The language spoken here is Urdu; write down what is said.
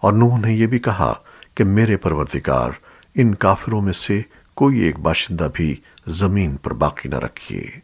اور نوح نے یہ بھی کہا کہ میرے پروردگار، ان کافروں میں سے کوئی ایک باشندہ بھی زمین پر باقی نہ رکھیے۔